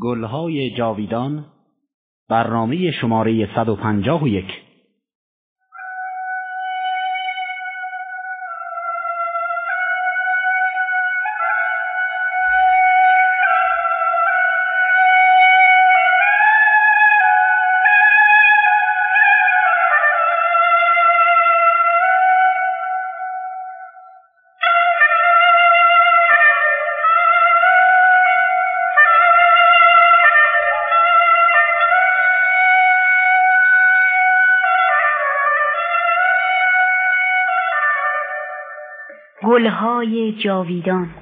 گلهای جاویدان برنامه شماره 151 جاویدان.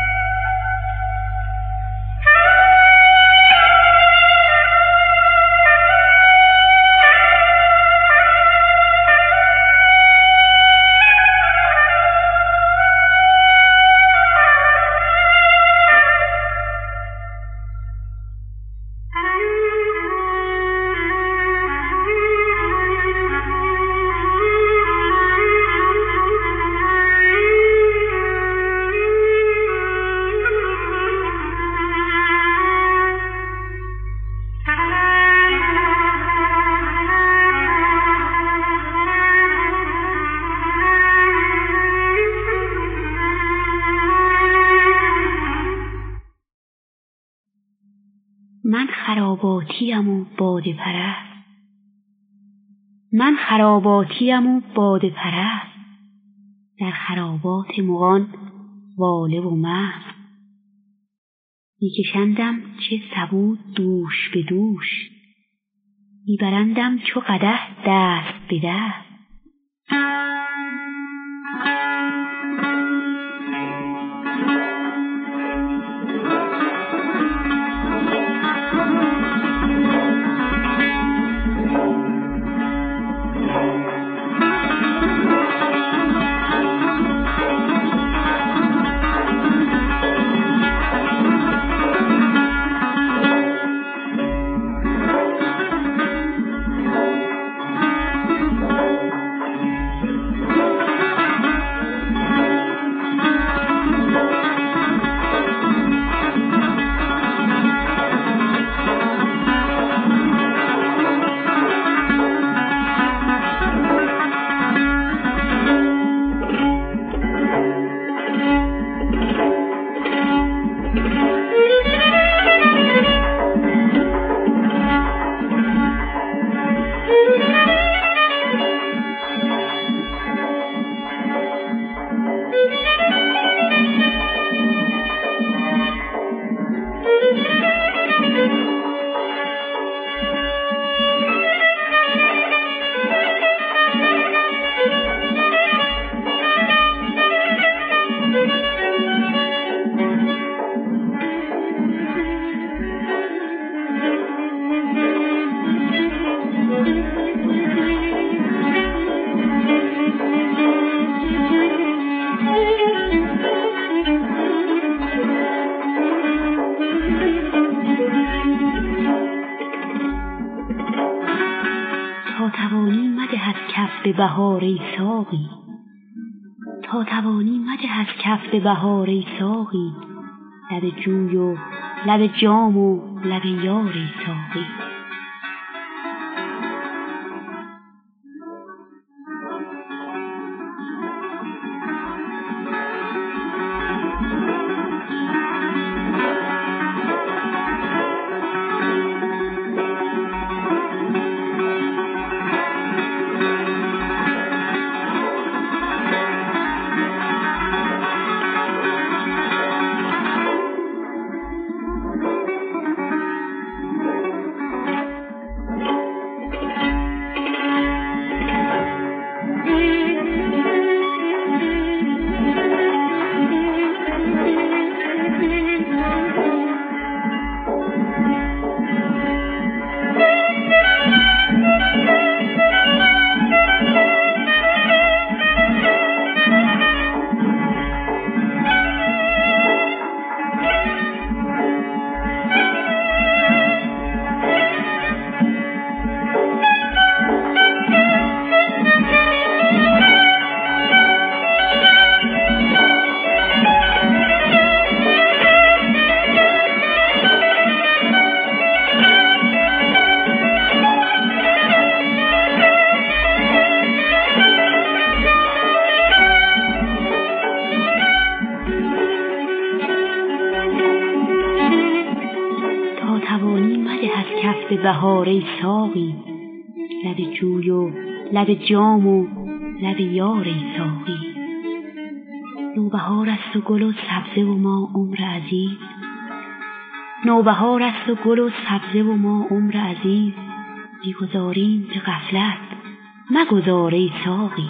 خراباتیم و باده پرست. من خراباتیم و باده پرست. در خرابات مغان واله و مست میکشندم چه سبو دوش به دوش. میبرندم چو قدح دست به دست. بهار ای ساقی تا توانی مده از کف به بهار ای ساقی لب جوی و لب جام و لب یار ای ساقی. کف بهار ای ساقی لب جوی و لب جام و لب یار ای ساقی. نوبهار است و گل و سبزه و ما عمر عزیز. نوبهار است و گل و سبزه و ما عمر عزیز. می‌گذاریم به غفلت مگذار ای ساقی.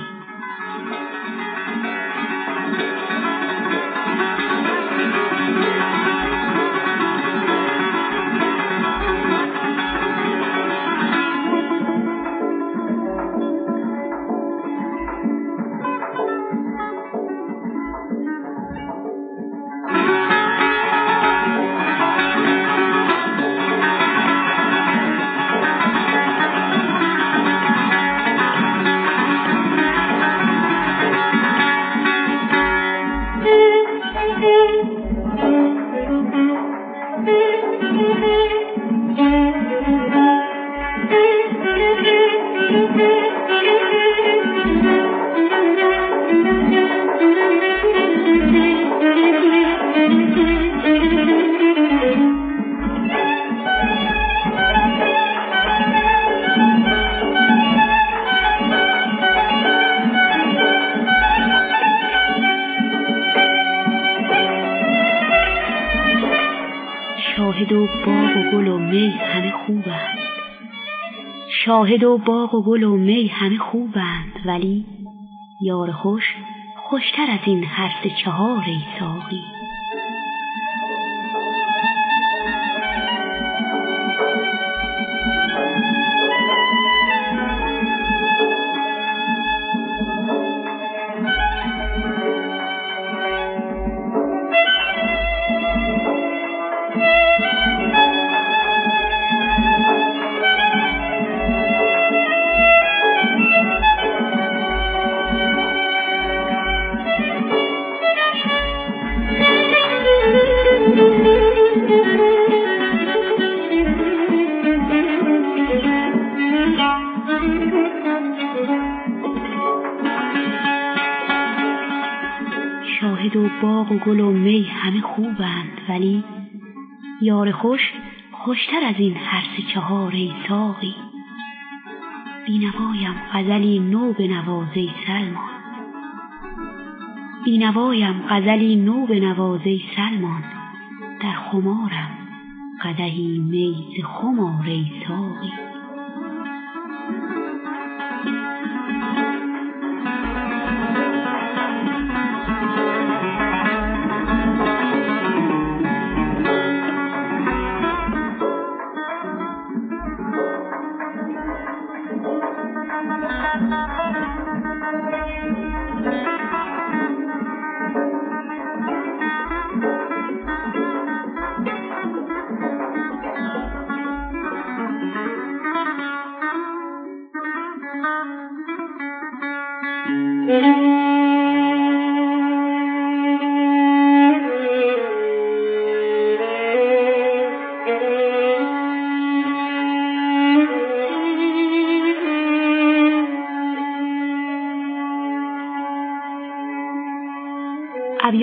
شاهد و باغ و گل و می همه خوبند ولی یار خوش خوشتر از این هر سه چهار ای ساقی. ولی یار خوش خوشتر از این هر سه چهار ای ساقی. بینوایم غزلی نو بنواز ای سلمان. بینوایم غزلی نو بنواز ای سلمان. در خمارم قدحی می ز خمار ای ساقی.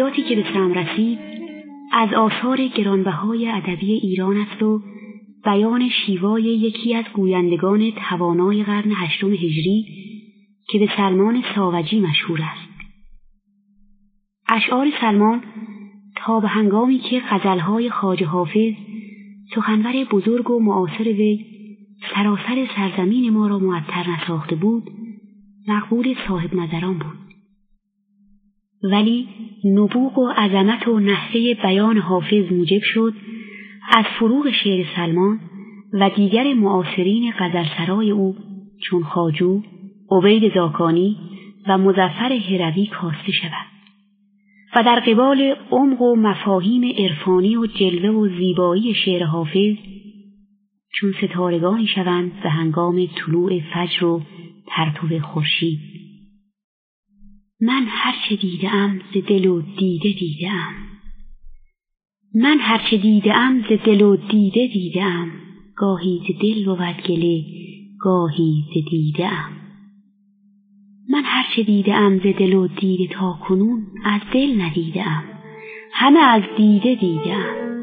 ابیاتی که به سم رسید از آثار گرانبهای ادبی ایران است و بیان شیوای یکی از گویندگان توانای قرن هشتم هجری که به سلمان ساوجی مشهور است. اشعار سلمان تا به هنگامی که غزلهای خواجه حافظ سخنور بزرگ و معاصر وی سراسر سرزمین ما را معطر نساخته بود مقبول صاحب نظران بود. ولی نبوغ و عظمت و نحوه بیان حافظ موجب شد از فروغ شعر سلمان و دیگر معاصرین غزلسرای او چون خاجو، عبید زاکانی و مزفر هروی کاسته شود و در قبال عمق و مفاهیم عرفانی و جلوه و زیبایی شعر حافظ چون ستارگانی شوند به هنگام طلوع فجر و پرتو خورشید. من هرچه دیدم ز دل و دیده دیدم من هرچه دیدم ز دل و دیده دیدم گاهی ز دل بود گله گاهی ز دیده ام من هرچه دیدم ز دل و دیده تا کنون از دل ندیدم همه از دیده دیدم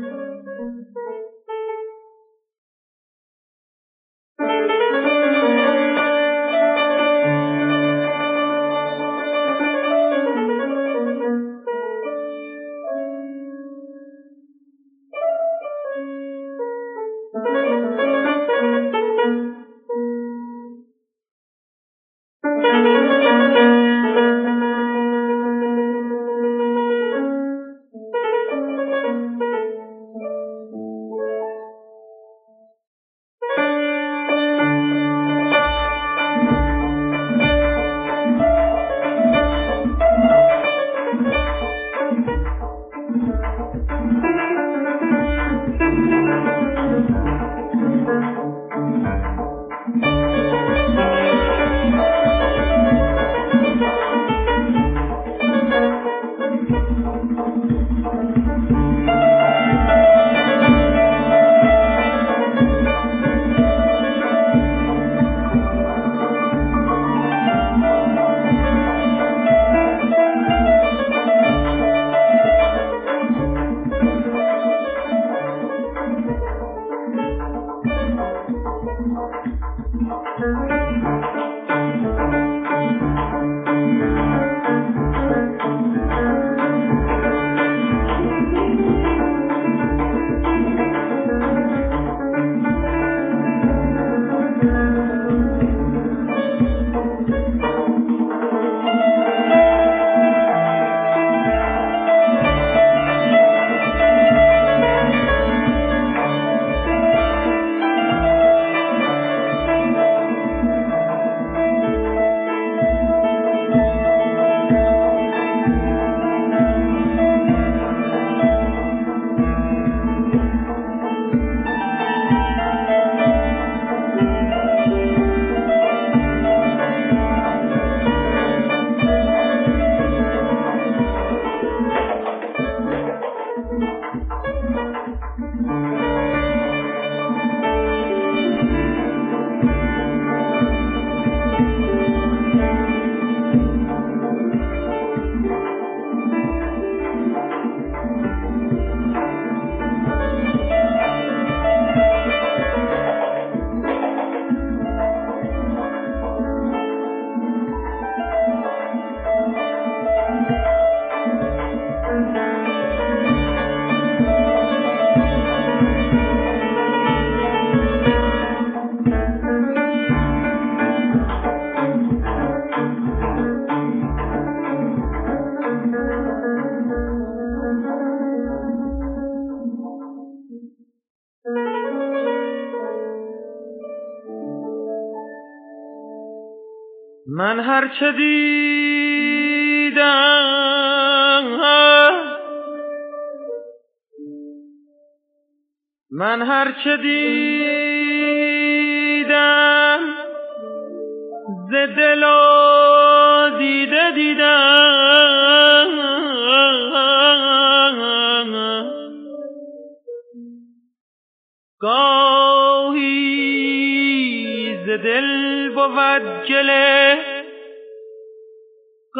من هر چه دیدم من هر چه دیدم ز دل و دیده دیدم گاهی ز دل بود گله. ز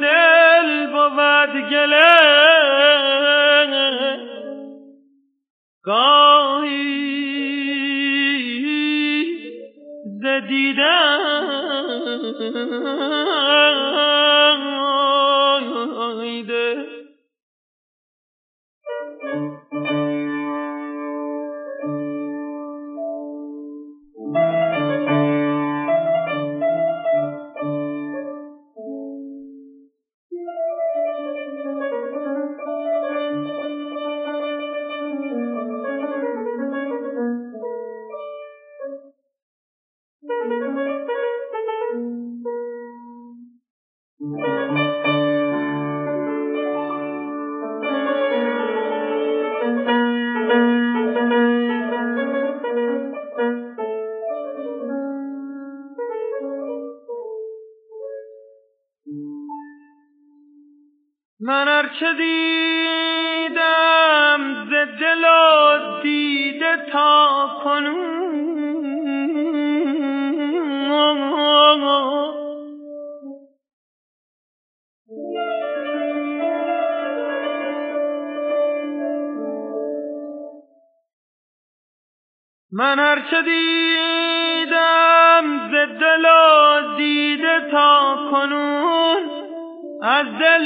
دل بود گله گاهی ز دیدن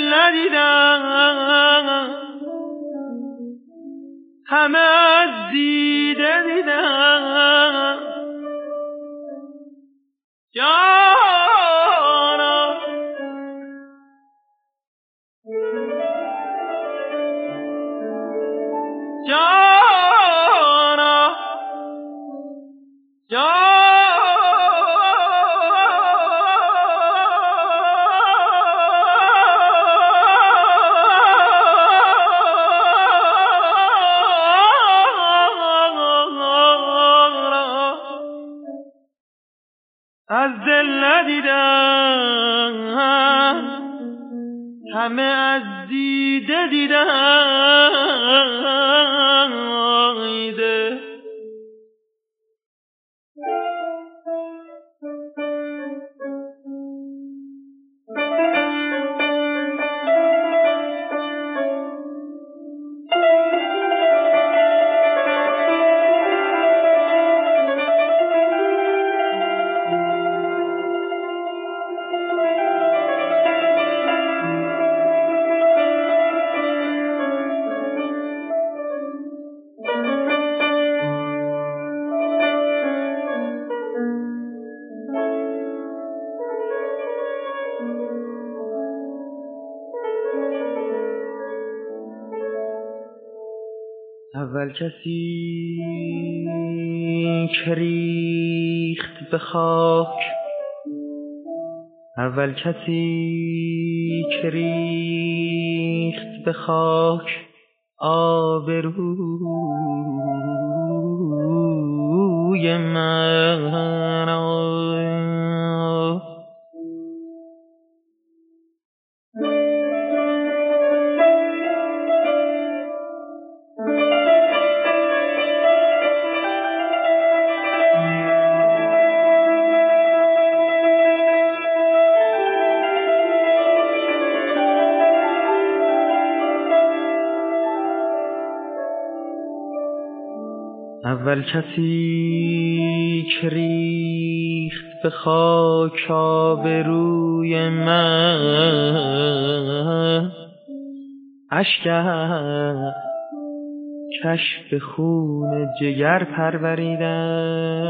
ندیدم. همه از دیده دیدم. شدد لها کسی که ریخت به خاک. اول کسی که ریخت به خاک. آبروی من. اول کسی که ریخت به خاک روی من اشکر کش به خون جگر پروریدن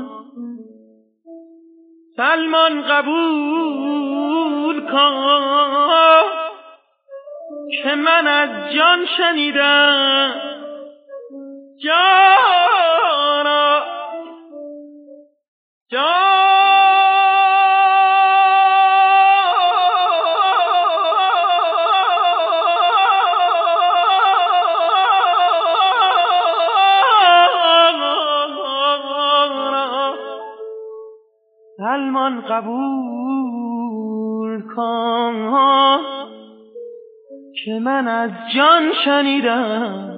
سلمان قبول کن که من از جان شنیدم. جانا. جان سلمان قبول کن که من از جان شنیدم.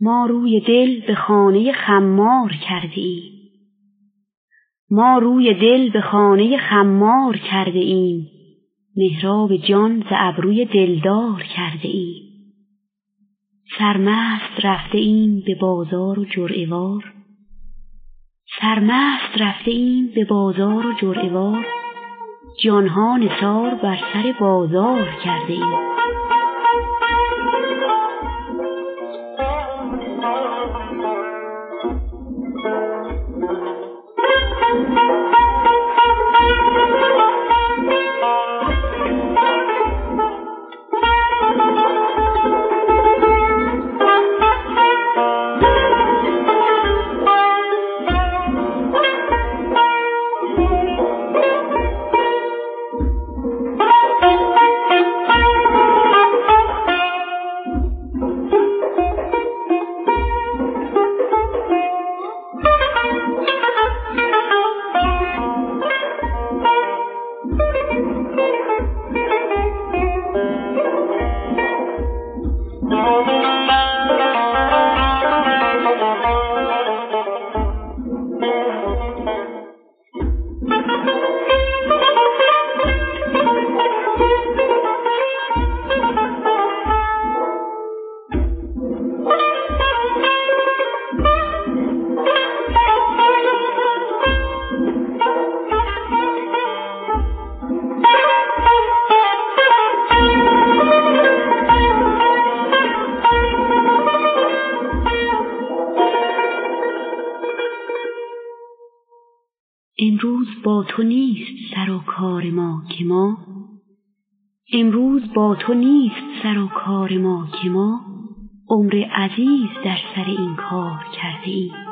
ما روی دل به خانه خمار کرده ایم. ما روی دل به خانه خمار کرده ایم. محراب جان ز ابروی دلدار کرده ایم. سرمست رفته ایم به بازار و جرعوار سرمست رفته ایم به بازار و جرعوار جانها نثار بر سر بازار کرده ایم. عمر عزیز در سر این کار کرده ایم.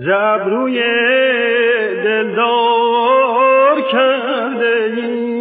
زبروی دلدار کرده ایم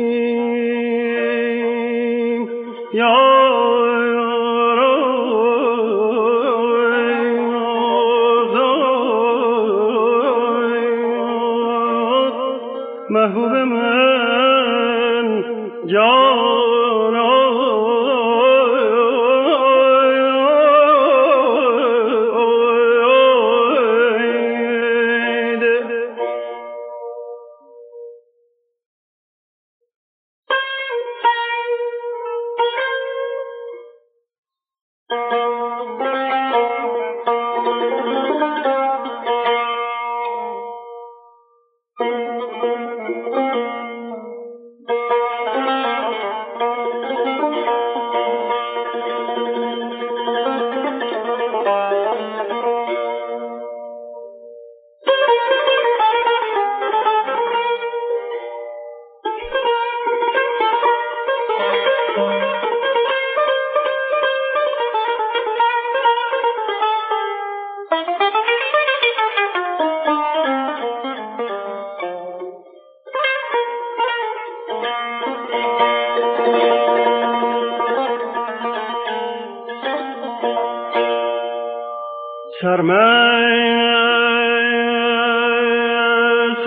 سرمست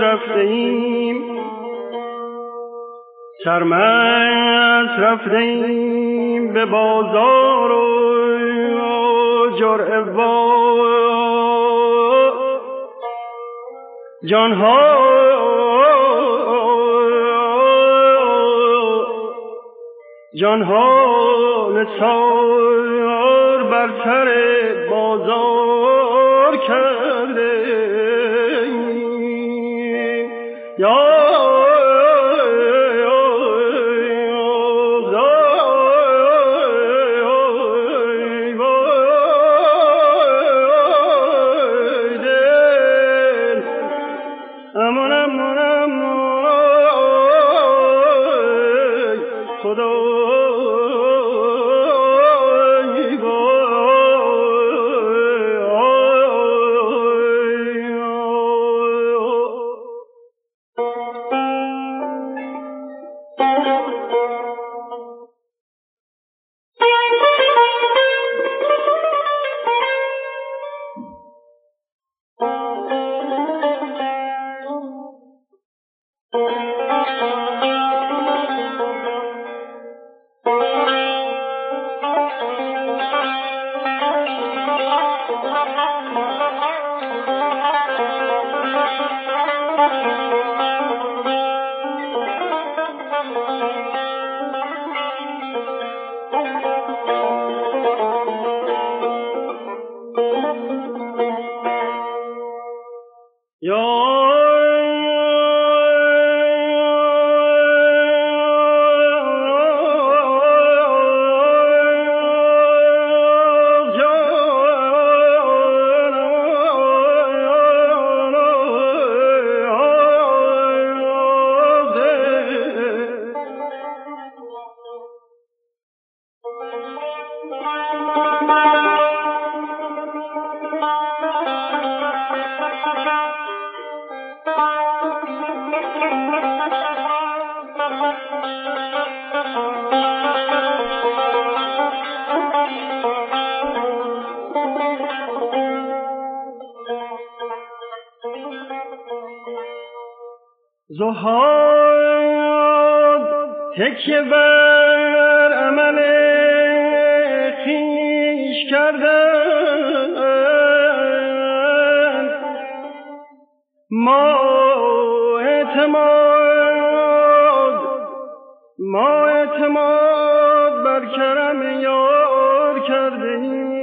رفته ایم سرمست رفته ایم به بازار و جرعه و جانها. جانها نثار بر سر بازار. کرده زهاد تکیه بر عمل خیش کردن. ما اعتماد ما اعتماد بر کرم یار کردیم.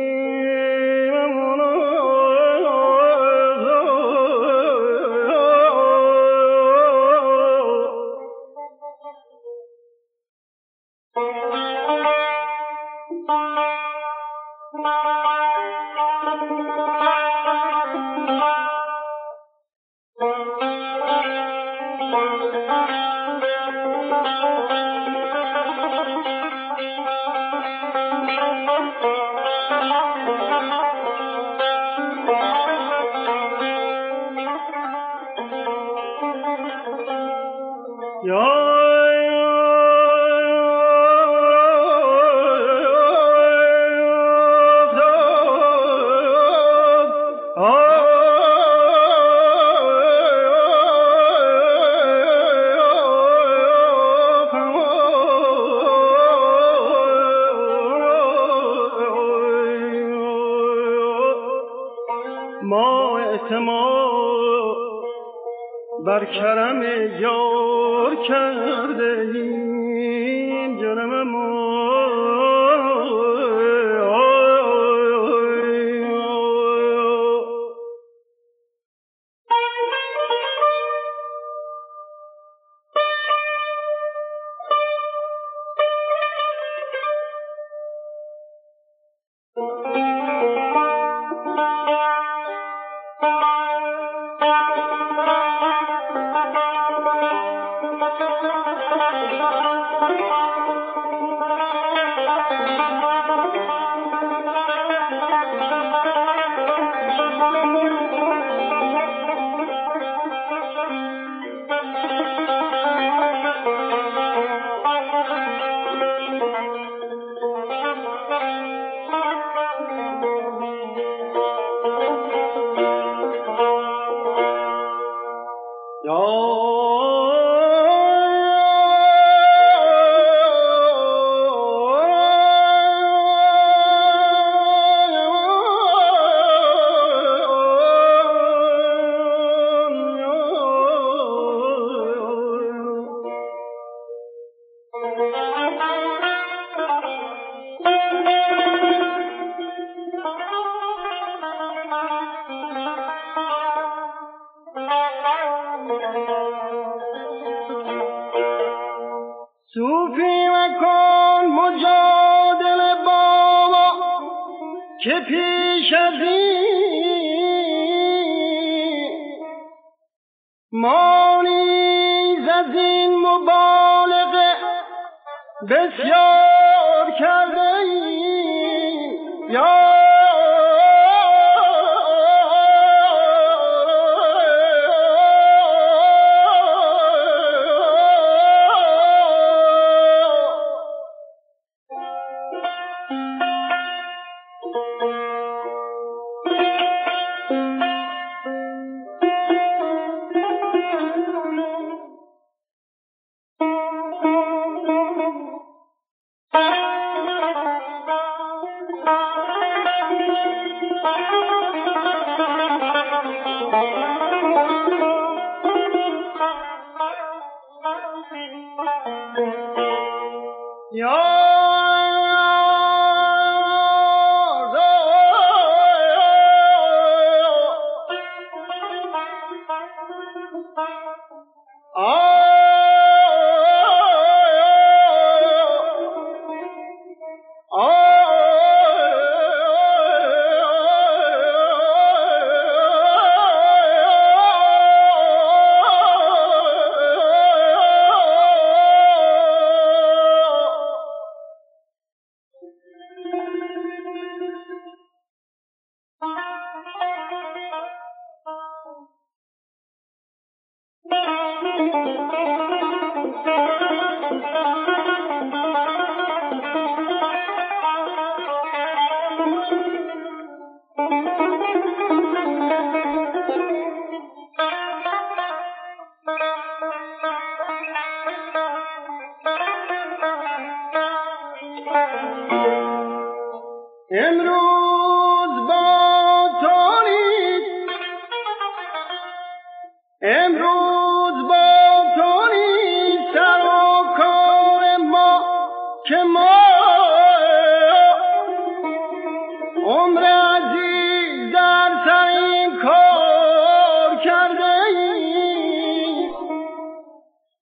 بر کرم یار کرده این جنم ما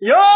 Yo!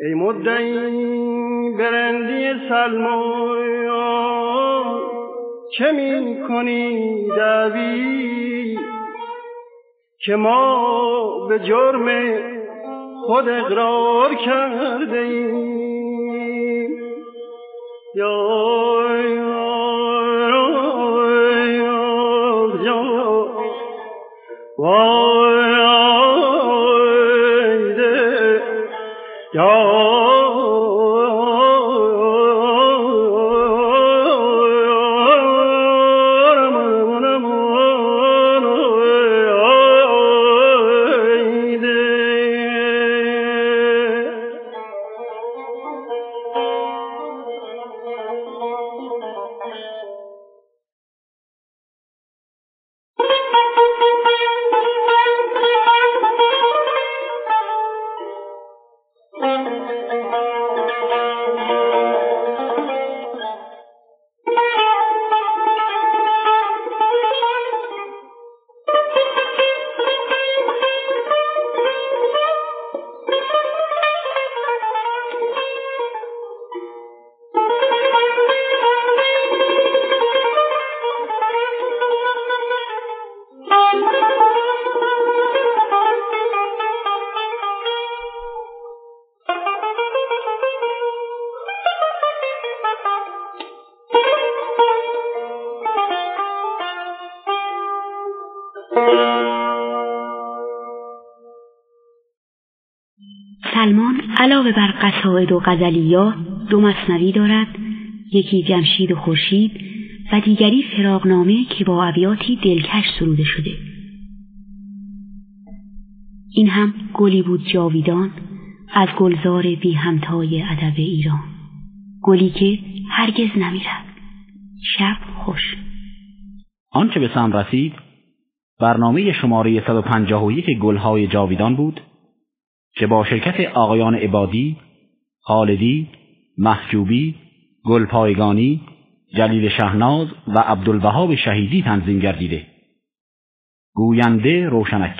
ای مدعی برندی سلمان چه می کنی دوی که ما به جرم خود اقرار کرده ایم یا علاوه بر قصاید و غزلیات دو مصنوی دارد یکی جمشید و خورشید و دیگری فراغنامه که با ابیاتی دلکش سروده شده. این هم گلی بود جاویدان از گلزار بی همتای ادب ایران. گلی که هرگز نمیرد شب خوش. آنچه به سم رسید برنامه شماره 151 گلهای جاویدان بود. که با شرکت آقایان عبادی، خالدی، محجوبی، گلپایگانی، جلیل شهناز و عبدالوهاب شهیدی تنظیم گردیده. گوینده روشنک